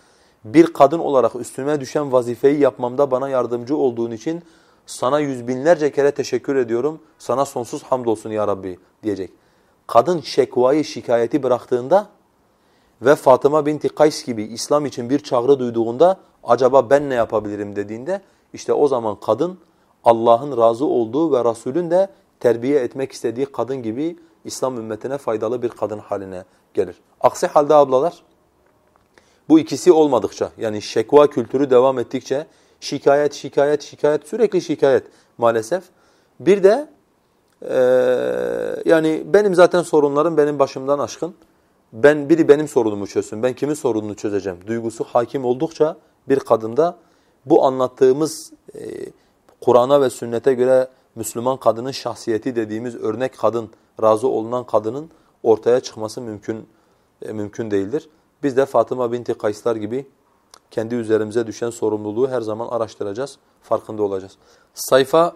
bir kadın olarak üstüme düşen vazifeyi yapmamda bana yardımcı olduğun için sana yüz binlerce kere teşekkür ediyorum, sana sonsuz hamdolsun ya Rabbi diyecek. Kadın şekvayı, şikayeti bıraktığında ve Fatıma binti Kays gibi İslam için bir çağrı duyduğunda acaba ben ne yapabilirim dediğinde işte o zaman kadın Allah'ın razı olduğu ve Resulün de terbiye etmek istediği kadın gibi İslam ümmetine faydalı bir kadın haline gelir. Aksi halde ablalar bu ikisi olmadıkça yani şekva kültürü devam ettikçe şikayet, şikayet, şikayet sürekli şikayet maalesef. Bir de e, yani benim zaten sorunlarım benim başımdan aşkın. ben biri benim sorunumu çözsün, ben kimin sorununu çözeceğim duygusu hakim oldukça bir kadında bu anlattığımız e, Kur'an'a ve sünnete göre Müslüman kadının şahsiyeti dediğimiz örnek kadın, razı olunan kadının ortaya çıkması mümkün e, mümkün değildir. Biz de Fatıma binti Kayslar gibi kendi üzerimize düşen sorumluluğu her zaman araştıracağız, farkında olacağız. Sayfa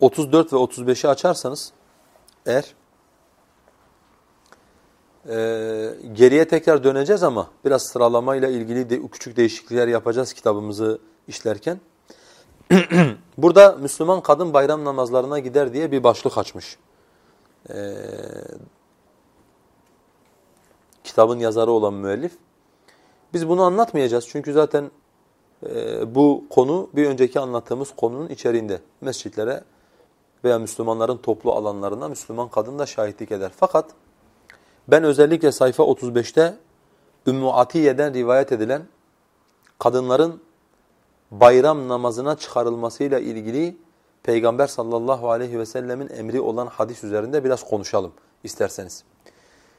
34 ve 35'i açarsanız eğer e, geriye tekrar döneceğiz ama biraz sıralamayla ilgili de, küçük değişiklikler yapacağız kitabımızı işlerken. [clears throat] Burada Müslüman kadın bayram namazlarına gider diye bir başlık açmış. Ee, kitabın yazarı olan müellif. Biz bunu anlatmayacağız çünkü zaten e, bu konu bir önceki anlattığımız konunun içeriğinde. Mescitlere veya Müslümanların toplu alanlarına Müslüman kadın da şahitlik eder. Fakat ben özellikle sayfa 35'te Ümmü Atiye'den rivayet edilen kadınların bayram namazına çıkarılmasıyla ilgili Peygamber sallallahu aleyhi ve sellemin emri olan hadis üzerinde biraz konuşalım isterseniz.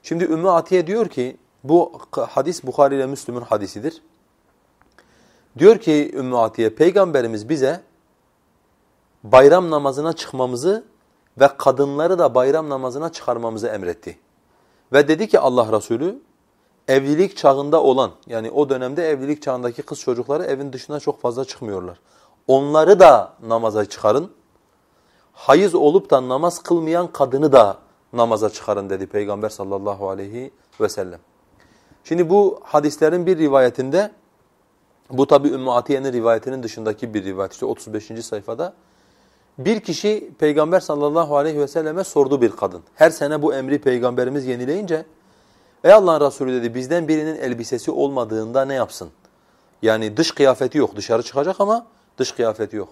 Şimdi Ümmü Atiye diyor ki bu hadis Bukhari ile Müslüm'ün hadisidir. Diyor ki Ümmü Atiye peygamberimiz bize bayram namazına çıkmamızı ve kadınları da bayram namazına çıkarmamızı emretti. Ve dedi ki Allah Resulü evlilik çağında olan yani o dönemde evlilik çağındaki kız çocukları evin dışına çok fazla çıkmıyorlar. Onları da namaza çıkarın. Hayız olup da namaz kılmayan kadını da namaza çıkarın dedi Peygamber sallallahu aleyhi ve sellem. Şimdi bu hadislerin bir rivayetinde bu tabi Ümmü Atiye'nin rivayetinin dışındaki bir rivayet işte 35. sayfada bir kişi Peygamber sallallahu aleyhi ve selleme sordu bir kadın. Her sene bu emri Peygamberimiz yenileyince Ey Allah'ın Resulü dedi bizden birinin elbisesi olmadığında ne yapsın? Yani dış kıyafeti yok dışarı çıkacak ama dış kıyafeti yok.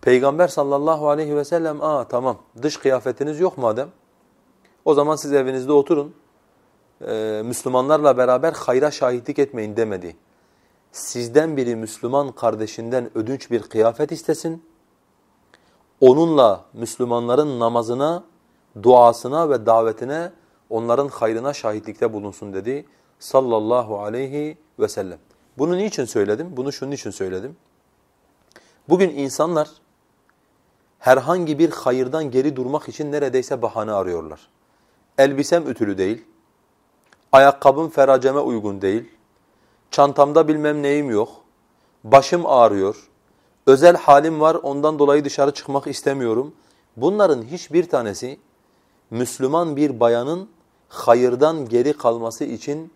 Peygamber sallallahu aleyhi ve sellem aa tamam dış kıyafetiniz yok madem o zaman siz evinizde oturun ee, Müslümanlarla beraber hayra şahitlik etmeyin demedi. Sizden biri Müslüman kardeşinden ödünç bir kıyafet istesin onunla Müslümanların namazına, duasına ve davetine, onların hayrına şahitlikte bulunsun dedi sallallahu aleyhi ve sellem. Bunu niçin söyledim? Bunu şunun için söyledim. Bugün insanlar herhangi bir hayırdan geri durmak için neredeyse bahane arıyorlar. Elbisem ütülü değil, ayakkabım feraceme uygun değil, çantamda bilmem neyim yok, başım ağrıyor, özel halim var ondan dolayı dışarı çıkmak istemiyorum. Bunların hiçbir tanesi Müslüman bir bayanın hayırdan geri kalması için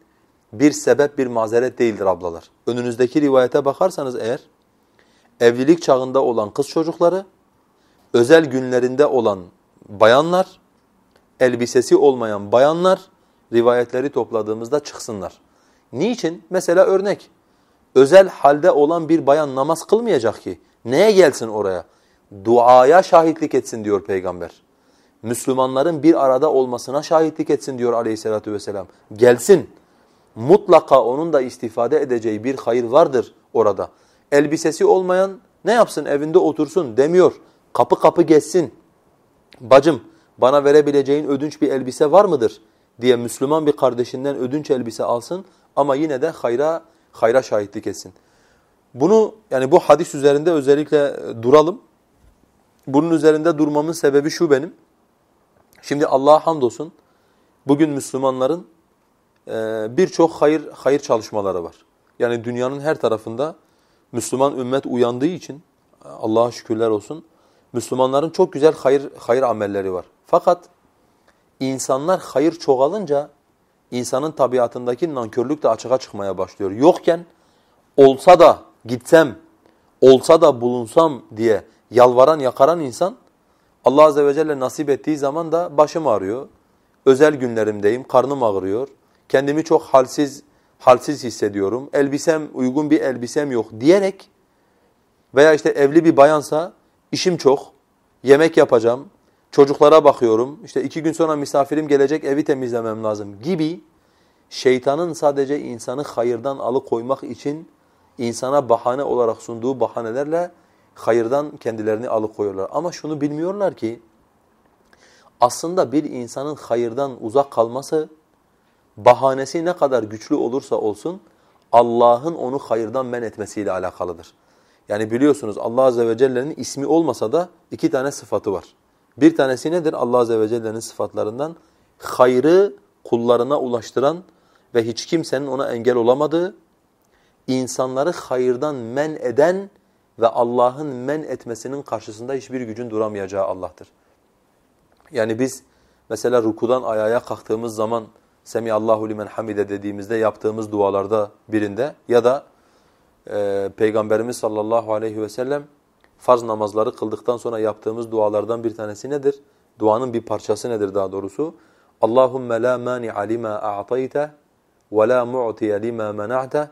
bir sebep, bir mazeret değildir ablalar. Önünüzdeki rivayete bakarsanız eğer, evlilik çağında olan kız çocukları, özel günlerinde olan bayanlar, elbisesi olmayan bayanlar, rivayetleri topladığımızda çıksınlar. Niçin? Mesela örnek, özel halde olan bir bayan namaz kılmayacak ki. Neye gelsin oraya? Duaya şahitlik etsin diyor peygamber. Müslümanların bir arada olmasına şahitlik etsin diyor aleyhissalatü vesselam. Gelsin. Mutlaka onun da istifade edeceği bir hayır vardır orada. Elbisesi olmayan ne yapsın evinde otursun demiyor. Kapı kapı geçsin. Bacım bana verebileceğin ödünç bir elbise var mıdır? diye Müslüman bir kardeşinden ödünç elbise alsın ama yine de hayra hayra şahitlik etsin. Bunu yani bu hadis üzerinde özellikle duralım. Bunun üzerinde durmamın sebebi şu benim. Şimdi Allah'a hamdolsun bugün Müslümanların e, birçok hayır hayır çalışmaları var. Yani dünyanın her tarafında Müslüman ümmet uyandığı için Allah'a şükürler olsun. Müslümanların çok güzel hayır hayır amelleri var. Fakat insanlar hayır çoğalınca insanın tabiatındaki nankörlük de açığa çıkmaya başlıyor. Yokken olsa da gitsem, olsa da bulunsam diye yalvaran yakaran insan Allah Azze ve Celle nasip ettiği zaman da başım ağrıyor. Özel günlerimdeyim, karnım ağrıyor. Kendimi çok halsiz halsiz hissediyorum. Elbisem, uygun bir elbisem yok diyerek veya işte evli bir bayansa işim çok, yemek yapacağım, çocuklara bakıyorum, işte iki gün sonra misafirim gelecek evi temizlemem lazım gibi şeytanın sadece insanı hayırdan alıkoymak için insana bahane olarak sunduğu bahanelerle hayırdan kendilerini alıkoyuyorlar. Ama şunu bilmiyorlar ki aslında bir insanın hayırdan uzak kalması bahanesi ne kadar güçlü olursa olsun Allah'ın onu hayırdan men etmesiyle alakalıdır. Yani biliyorsunuz Allah Azze ve Celle'nin ismi olmasa da iki tane sıfatı var. Bir tanesi nedir? Allah Azze ve Celle'nin sıfatlarından hayrı kullarına ulaştıran ve hiç kimsenin ona engel olamadığı, insanları hayırdan men eden ve Allah'ın men etmesinin karşısında hiçbir gücün duramayacağı Allah'tır. Yani biz mesela rukudan ayağa kalktığımız zaman Semiyallahu limen hamide dediğimizde yaptığımız dualarda birinde ya da e, Peygamberimiz sallallahu aleyhi ve sellem farz namazları kıldıktan sonra yaptığımız dualardan bir tanesi nedir? Duanın bir parçası nedir daha doğrusu? Allahumme la mani'a lima a'tayte ve la mu'tiye lima mena'te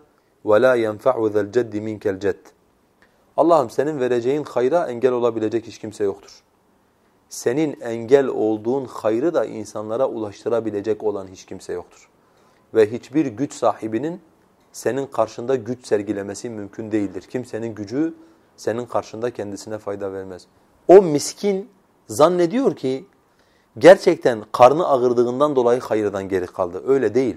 ve la yenfa'u zel ceddi minkel cedd. Allah'ım senin vereceğin hayra engel olabilecek hiç kimse yoktur. Senin engel olduğun hayrı da insanlara ulaştırabilecek olan hiç kimse yoktur. Ve hiçbir güç sahibinin senin karşında güç sergilemesi mümkün değildir. Kimsenin gücü senin karşında kendisine fayda vermez. O miskin zannediyor ki gerçekten karnı ağırdığından dolayı hayırdan geri kaldı. Öyle değil.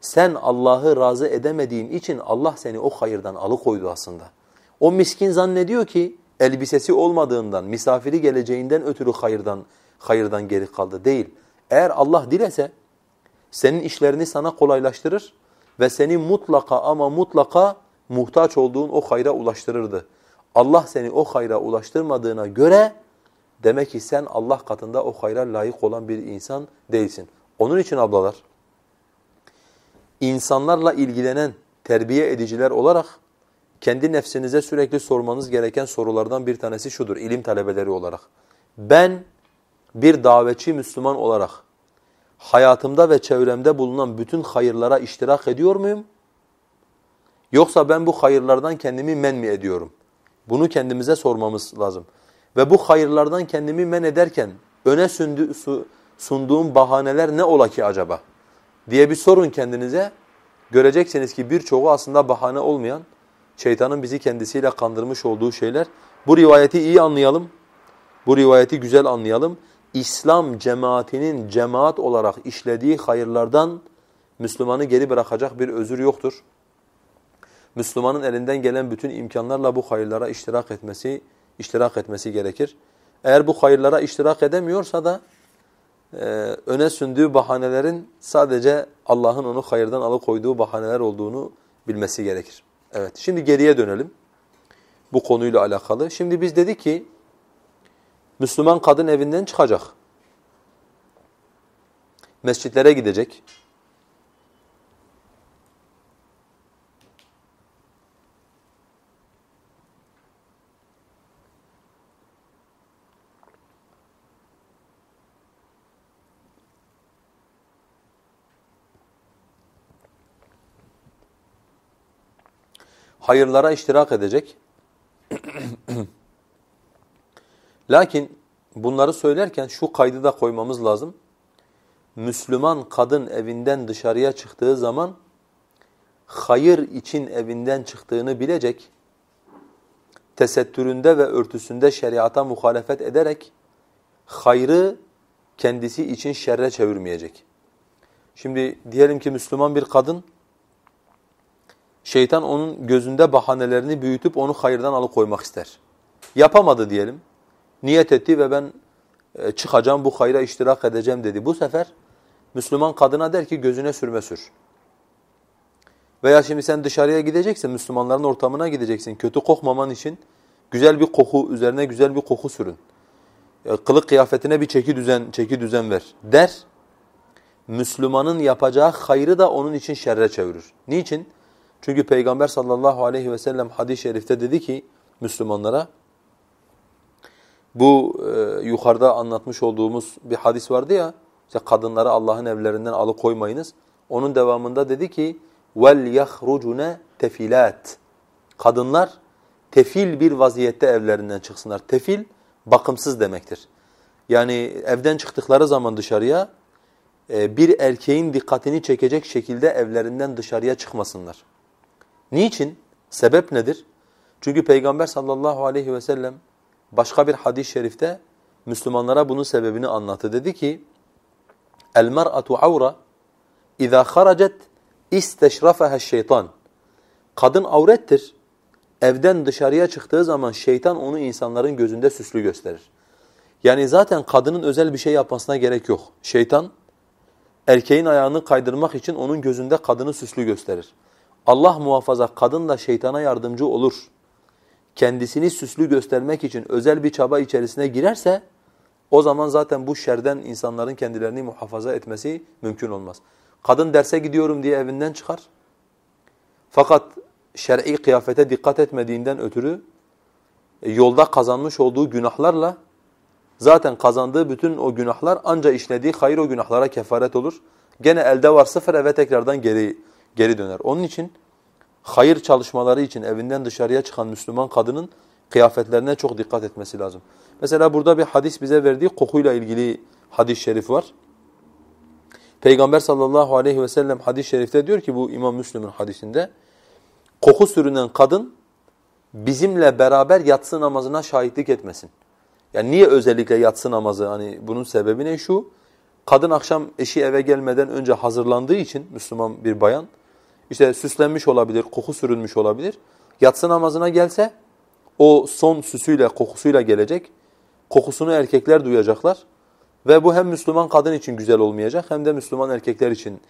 Sen Allah'ı razı edemediğin için Allah seni o hayırdan alıkoydu aslında. O miskin zannediyor ki elbisesi olmadığından, misafiri geleceğinden ötürü hayırdan, hayırdan geri kaldı. Değil. Eğer Allah dilese senin işlerini sana kolaylaştırır ve seni mutlaka ama mutlaka muhtaç olduğun o hayra ulaştırırdı. Allah seni o hayra ulaştırmadığına göre demek ki sen Allah katında o hayra layık olan bir insan değilsin. Onun için ablalar insanlarla ilgilenen terbiye ediciler olarak kendi nefsinize sürekli sormanız gereken sorulardan bir tanesi şudur ilim talebeleri olarak. Ben bir davetçi Müslüman olarak hayatımda ve çevremde bulunan bütün hayırlara iştirak ediyor muyum? Yoksa ben bu hayırlardan kendimi men mi ediyorum? Bunu kendimize sormamız lazım. Ve bu hayırlardan kendimi men ederken öne sunduğum bahaneler ne ola ki acaba? diye bir sorun kendinize. Göreceksiniz ki birçoğu aslında bahane olmayan, şeytanın bizi kendisiyle kandırmış olduğu şeyler. Bu rivayeti iyi anlayalım. Bu rivayeti güzel anlayalım. İslam cemaatinin cemaat olarak işlediği hayırlardan Müslümanı geri bırakacak bir özür yoktur. Müslümanın elinden gelen bütün imkanlarla bu hayırlara iştirak etmesi, iştirak etmesi gerekir. Eğer bu hayırlara iştirak edemiyorsa da e, öne sündüğü bahanelerin sadece Allah'ın onu hayırdan alıkoyduğu bahaneler olduğunu bilmesi gerekir. Evet, şimdi geriye dönelim bu konuyla alakalı. Şimdi biz dedik ki Müslüman kadın evinden çıkacak. Mescitlere gidecek. Hayırlara iştirak edecek. [clears throat] Lakin bunları söylerken şu kaydı da koymamız lazım. Müslüman kadın evinden dışarıya çıktığı zaman hayır için evinden çıktığını bilecek, tesettüründe ve örtüsünde şeriata muhalefet ederek hayrı kendisi için şerre çevirmeyecek. Şimdi diyelim ki Müslüman bir kadın Şeytan onun gözünde bahanelerini büyütüp onu hayırdan alıkoymak ister. Yapamadı diyelim. Niyet etti ve ben e, çıkacağım bu hayra iştirak edeceğim dedi. Bu sefer Müslüman kadına der ki gözüne sürme sür. Veya şimdi sen dışarıya gideceksin, Müslümanların ortamına gideceksin. Kötü kokmaman için güzel bir koku, üzerine güzel bir koku sürün. E, kılık kıyafetine bir çeki düzen, çeki düzen ver der. Müslümanın yapacağı hayrı da onun için şerre çevirir. Niçin? Çünkü Peygamber sallallahu aleyhi ve sellem hadis-i şerifte dedi ki Müslümanlara bu e, yukarıda anlatmış olduğumuz bir hadis vardı ya işte kadınları Allah'ın evlerinden alıkoymayınız. Onun devamında dedi ki yahrucune tefilat. Kadınlar tefil bir vaziyette evlerinden çıksınlar. Tefil bakımsız demektir. Yani evden çıktıkları zaman dışarıya e, bir erkeğin dikkatini çekecek şekilde evlerinden dışarıya çıkmasınlar. Niçin? Sebep nedir? Çünkü Peygamber sallallahu aleyhi ve sellem başka bir hadis-i şerifte Müslümanlara bunun sebebini anlattı. Dedi ki el mer'atu avra iza haracet isteşrafaha şeytan. Kadın avrettir. Evden dışarıya çıktığı zaman şeytan onu insanların gözünde süslü gösterir. Yani zaten kadının özel bir şey yapmasına gerek yok. Şeytan erkeğin ayağını kaydırmak için onun gözünde kadını süslü gösterir. Allah muhafaza kadın da şeytana yardımcı olur. Kendisini süslü göstermek için özel bir çaba içerisine girerse o zaman zaten bu şerden insanların kendilerini muhafaza etmesi mümkün olmaz. Kadın derse gidiyorum diye evinden çıkar. Fakat şer'i kıyafete dikkat etmediğinden ötürü e, yolda kazanmış olduğu günahlarla zaten kazandığı bütün o günahlar anca işlediği hayır o günahlara kefaret olur. Gene elde var sıfır eve tekrardan geri geri döner. Onun için hayır çalışmaları için evinden dışarıya çıkan Müslüman kadının kıyafetlerine çok dikkat etmesi lazım. Mesela burada bir hadis bize verdiği kokuyla ilgili hadis-i şerif var. Peygamber sallallahu aleyhi ve sellem hadis-i şerifte diyor ki bu İmam Müslim'in hadisinde koku sürünen kadın bizimle beraber yatsı namazına şahitlik etmesin. Yani niye özellikle yatsı namazı hani bunun sebebi ne şu? Kadın akşam eşi eve gelmeden önce hazırlandığı için Müslüman bir bayan işte süslenmiş olabilir, koku sürülmüş olabilir. Yatsı namazına gelse o son süsüyle, kokusuyla gelecek. Kokusunu erkekler duyacaklar. Ve bu hem Müslüman kadın için güzel olmayacak hem de Müslüman erkekler için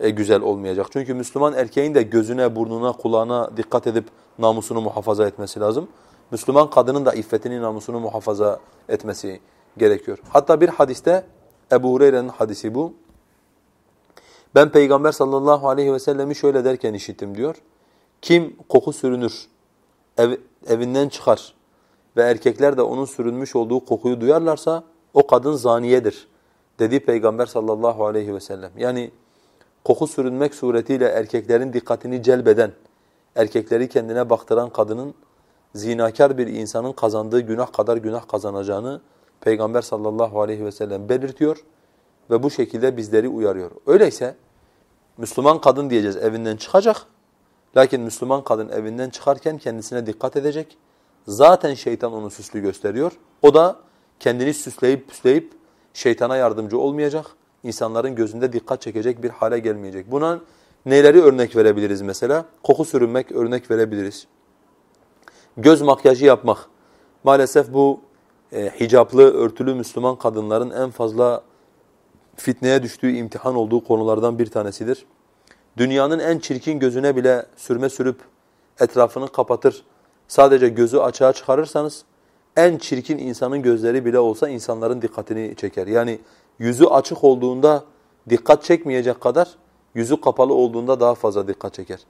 e, güzel olmayacak. Çünkü Müslüman erkeğin de gözüne, burnuna, kulağına dikkat edip namusunu muhafaza etmesi lazım. Müslüman kadının da iffetini, namusunu muhafaza etmesi gerekiyor. Hatta bir hadiste, Ebu Hureyre'nin hadisi bu. Ben Peygamber sallallahu aleyhi ve sellemi şöyle derken işittim diyor. Kim koku sürünür, ev, evinden çıkar ve erkekler de onun sürünmüş olduğu kokuyu duyarlarsa o kadın zaniyedir dedi Peygamber sallallahu aleyhi ve sellem. Yani koku sürünmek suretiyle erkeklerin dikkatini celbeden, erkekleri kendine baktıran kadının zinakar bir insanın kazandığı günah kadar günah kazanacağını Peygamber sallallahu aleyhi ve sellem belirtiyor ve bu şekilde bizleri uyarıyor. Öyleyse Müslüman kadın diyeceğiz evinden çıkacak. Lakin Müslüman kadın evinden çıkarken kendisine dikkat edecek. Zaten şeytan onu süslü gösteriyor. O da kendini süsleyip püsleyip şeytana yardımcı olmayacak. İnsanların gözünde dikkat çekecek bir hale gelmeyecek. Buna neleri örnek verebiliriz mesela? Koku sürünmek örnek verebiliriz. Göz makyajı yapmak. Maalesef bu e, hicaplı, örtülü Müslüman kadınların en fazla fitneye düştüğü, imtihan olduğu konulardan bir tanesidir. Dünyanın en çirkin gözüne bile sürme sürüp etrafını kapatır, sadece gözü açığa çıkarırsanız en çirkin insanın gözleri bile olsa insanların dikkatini çeker. Yani yüzü açık olduğunda dikkat çekmeyecek kadar yüzü kapalı olduğunda daha fazla dikkat çeker.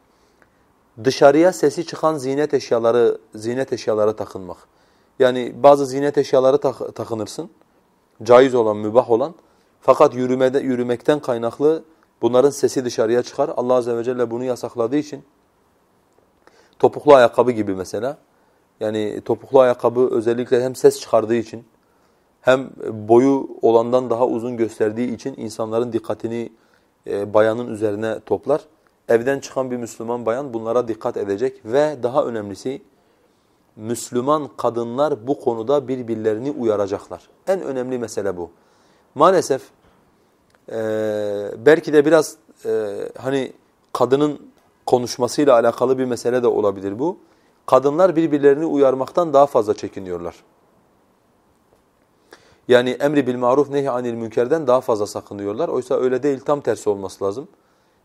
Dışarıya sesi çıkan zinet eşyaları, zinet eşyaları takınmak. Yani bazı zinet eşyaları tak takınırsın. Caiz olan, mübah olan. Fakat yürümede, yürümekten kaynaklı bunların sesi dışarıya çıkar. Allah azze ve celle bunu yasakladığı için topuklu ayakkabı gibi mesela. Yani topuklu ayakkabı özellikle hem ses çıkardığı için hem boyu olandan daha uzun gösterdiği için insanların dikkatini e, bayanın üzerine toplar. Evden çıkan bir Müslüman bayan bunlara dikkat edecek ve daha önemlisi Müslüman kadınlar bu konuda birbirlerini uyaracaklar. En önemli mesele bu. Maalesef e, belki de biraz e, hani kadının konuşmasıyla alakalı bir mesele de olabilir bu. Kadınlar birbirlerini uyarmaktan daha fazla çekiniyorlar. Yani emri bil maruf nehi anil münkerden daha fazla sakınıyorlar. Oysa öyle değil tam tersi olması lazım.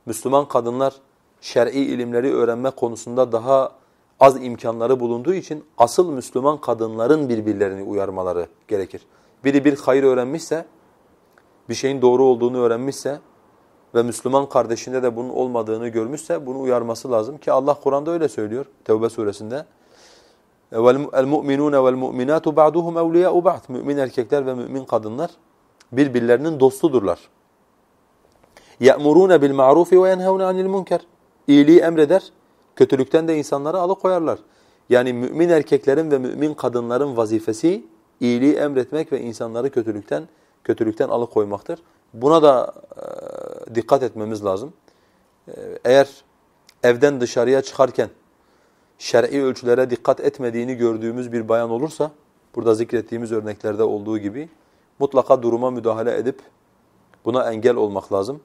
Müslüman kadınlar şer'i ilimleri öğrenme konusunda daha az imkanları bulunduğu için asıl Müslüman kadınların birbirlerini uyarmaları gerekir. Biri bir hayır öğrenmişse, bir şeyin doğru olduğunu öğrenmişse ve Müslüman kardeşinde de bunun olmadığını görmüşse bunu uyarması lazım ki Allah Kur'an'da öyle söylüyor Tevbe suresinde. El-mu'minûne vel-mu'minâtu ba'duhum evliyâ'u ba'd. Mümin erkekler ve mümin kadınlar birbirlerinin dostudurlar. يَأْمُرُونَ بِالْمَعْرُوفِ وَيَنْهَوْنَ عَنِ الْمُنْكَرِ İyiliği emreder, kötülükten de insanları alıkoyarlar. Yani mümin erkeklerin ve mümin kadınların vazifesi iyiliği emretmek ve insanları kötülükten kötülükten alıkoymaktır. Buna da e, dikkat etmemiz lazım. E, eğer evden dışarıya çıkarken şer'i ölçülere dikkat etmediğini gördüğümüz bir bayan olursa burada zikrettiğimiz örneklerde olduğu gibi mutlaka duruma müdahale edip buna engel olmak lazım.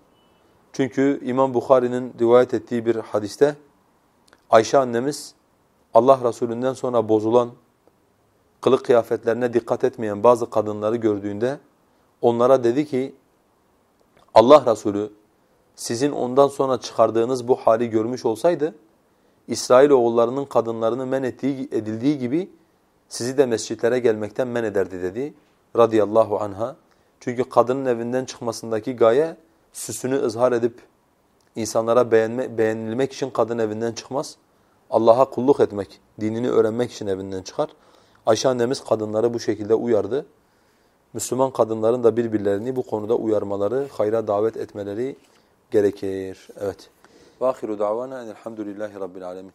Çünkü İmam Bukhari'nin rivayet ettiği bir hadiste Ayşe annemiz Allah Resulü'nden sonra bozulan, kılık kıyafetlerine dikkat etmeyen bazı kadınları gördüğünde onlara dedi ki Allah Resulü sizin ondan sonra çıkardığınız bu hali görmüş olsaydı İsrail oğullarının kadınlarını men ettiği, edildiği gibi sizi de mescitlere gelmekten men ederdi dedi radıyallahu anha. Çünkü kadının evinden çıkmasındaki gaye süsünü ızhar edip insanlara beğenme, beğenilmek için kadın evinden çıkmaz. Allah'a kulluk etmek, dinini öğrenmek için evinden çıkar. Ayşe annemiz kadınları bu şekilde uyardı. Müslüman kadınların da birbirlerini bu konuda uyarmaları, hayra davet etmeleri gerekir. Evet. Ve ahiru davana enelhamdülillahi rabbil alemin.